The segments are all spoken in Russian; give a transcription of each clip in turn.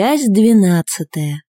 Часть двенадцатая.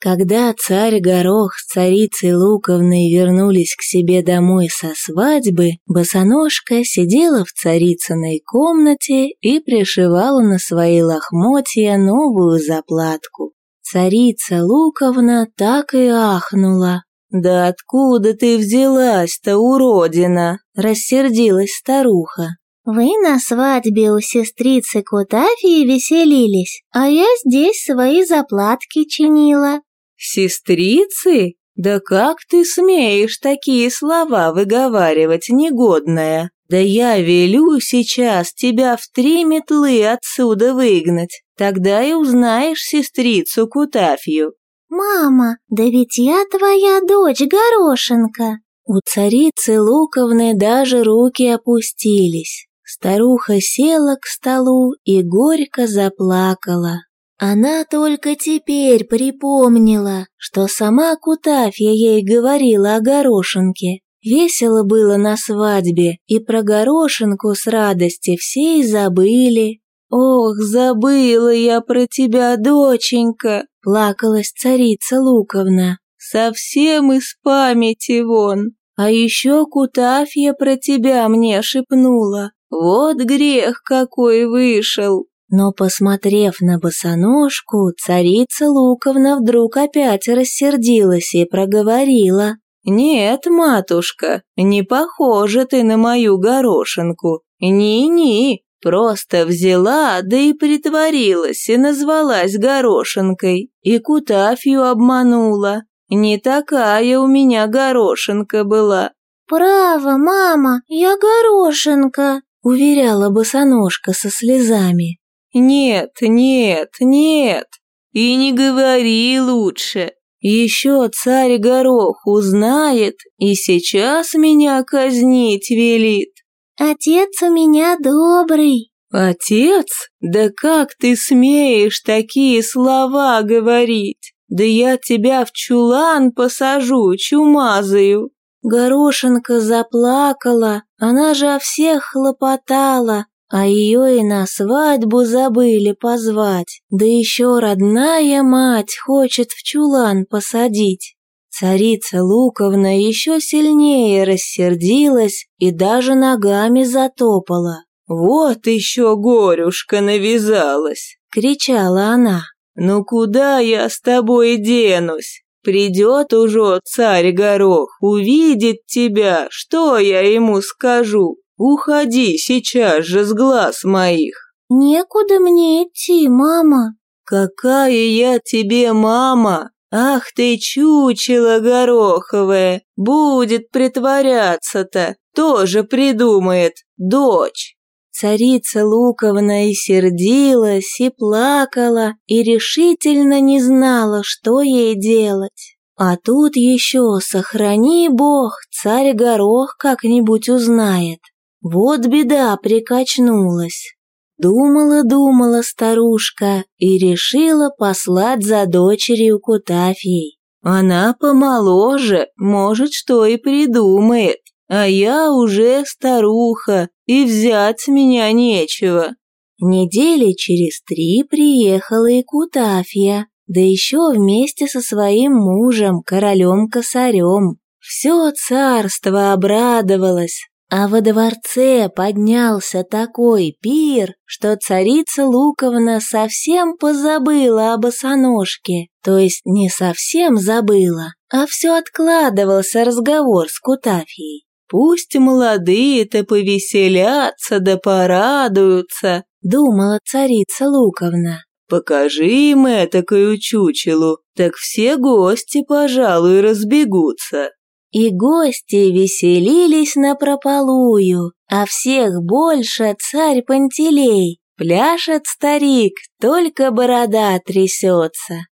Когда царь Горох с царицей Луковной вернулись к себе домой со свадьбы, босоножка сидела в царицыной комнате и пришивала на свои лохмотья новую заплатку. Царица Луковна так и ахнула. «Да откуда ты взялась-то, уродина?» – рассердилась старуха. Вы на свадьбе у сестрицы Кутафии веселились, а я здесь свои заплатки чинила. Сестрицы? Да как ты смеешь такие слова выговаривать, негодная? Да я велю сейчас тебя в три метлы отсюда выгнать. Тогда и узнаешь сестрицу Кутафью. Мама, да ведь я твоя дочь Горошенко. У царицы Луковны даже руки опустились. Старуха села к столу и горько заплакала. Она только теперь припомнила, что сама Кутафья ей говорила о горошинке. Весело было на свадьбе, и про горошинку с радости все и забыли. «Ох, забыла я про тебя, доченька!» — плакалась царица Луковна. «Совсем из памяти вон! А еще Кутафья про тебя мне шепнула. Вот грех какой вышел!» Но, посмотрев на босоножку, царица Луковна вдруг опять рассердилась и проговорила. «Нет, матушка, не похожа ты на мою горошинку. Ни-ни, просто взяла, да и притворилась, и назвалась горошинкой, и Кутафью обманула. Не такая у меня горошинка была». «Право, мама, я горошинка», уверяла босоножка со слезами. «Нет, нет, нет, и не говори лучше. Еще царь Горох узнает и сейчас меня казнить велит». «Отец у меня добрый». «Отец? Да как ты смеешь такие слова говорить? Да я тебя в чулан посажу, чумазаю». Горошенко заплакала, она же о всех хлопотала, а ее и на свадьбу забыли позвать, да еще родная мать хочет в чулан посадить. Царица Луковна еще сильнее рассердилась и даже ногами затопала. «Вот еще горюшка навязалась!» — кричала она. «Ну куда я с тобой денусь? Придет уже царь Горох, увидит тебя, что я ему скажу? Уходи сейчас же с глаз моих. Некуда мне идти, мама. Какая я тебе мама? Ах ты чучело гороховое, будет притворяться-то, тоже придумает, дочь. Царица Луковна и сердилась, и плакала, и решительно не знала, что ей делать. А тут еще, сохрани бог, царь Горох как-нибудь узнает. Вот беда прикачнулась. Думала-думала старушка и решила послать за дочерью Кутафьей. Она помоложе, может, что и придумает. А я уже старуха, и взять с меня нечего. Недели через три приехала и Кутафья, да еще вместе со своим мужем, королем-косарем. Все царство обрадовалось, а во дворце поднялся такой пир, что царица Луковна совсем позабыла об босоножке, то есть не совсем забыла, а все откладывался разговор с Кутафьей. Пусть молодые-то повеселятся да порадуются, думала царица Луковна. Покажи им этакую чучелу, так все гости, пожалуй, разбегутся. И гости веселились напропалую, а всех больше царь Пантелей. Пляшет старик, только борода трясется.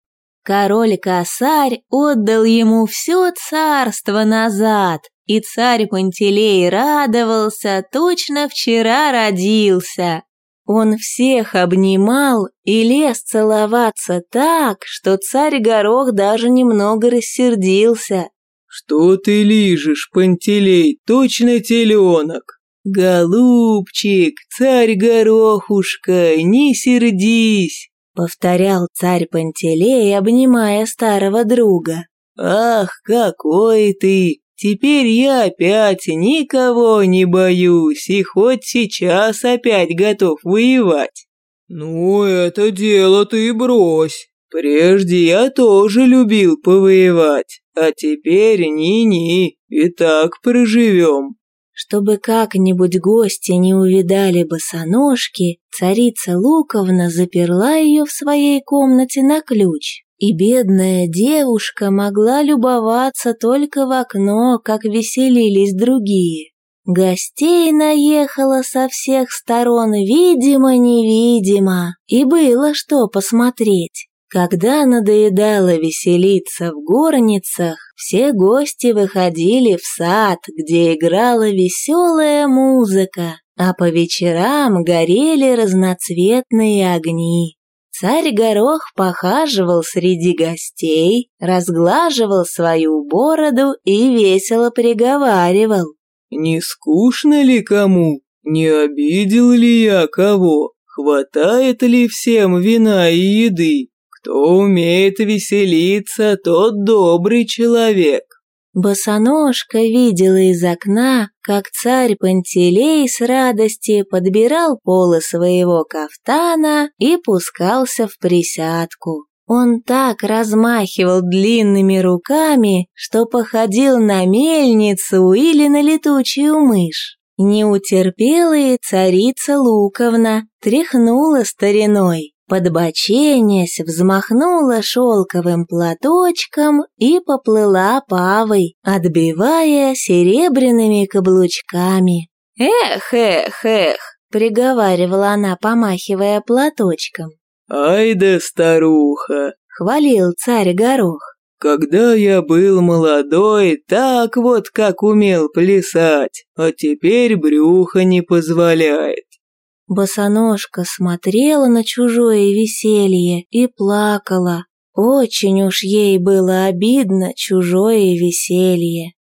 Король-косарь отдал ему все царство назад, и царь Пантелей радовался, точно вчера родился. Он всех обнимал и лез целоваться так, что царь Горох даже немного рассердился. «Что ты лижешь, Пантелей, точно теленок?» «Голубчик, царь Горохушка, не сердись, — повторял царь Пантелей, обнимая старого друга. «Ах, какой ты! Теперь я опять никого не боюсь и хоть сейчас опять готов воевать». «Ну, это дело ты брось. Прежде я тоже любил повоевать, а теперь ни-ни, и так проживем». Чтобы как-нибудь гости не увидали босоножки, царица Луковна заперла ее в своей комнате на ключ, и бедная девушка могла любоваться только в окно, как веселились другие. Гостей наехало со всех сторон видимо-невидимо, и было что посмотреть. Когда надоедало веселиться в горницах, все гости выходили в сад, где играла веселая музыка, а по вечерам горели разноцветные огни. Царь Горох похаживал среди гостей, разглаживал свою бороду и весело приговаривал. «Не скучно ли кому? Не обидел ли я кого? Хватает ли всем вина и еды? Кто умеет веселиться, тот добрый человек. Босоножка видела из окна, как царь Пантелей с радости подбирал полы своего кафтана и пускался в присядку. Он так размахивал длинными руками, что походил на мельницу или на летучую мышь. Не утерпела и царица Луковна, тряхнула стариной, подбоченясь, взмахнула шелковым платочком и поплыла павой, отбивая серебряными каблучками. «Эх, эх, эх!» — приговаривала она, помахивая платочком. «Ай да старуха!» — хвалил царь Горох. «Когда я был молодой, так вот как умел плясать, а теперь брюхо не позволяет. Босоножка смотрела на чужое веселье и плакала. Очень уж ей было обидно чужое веселье.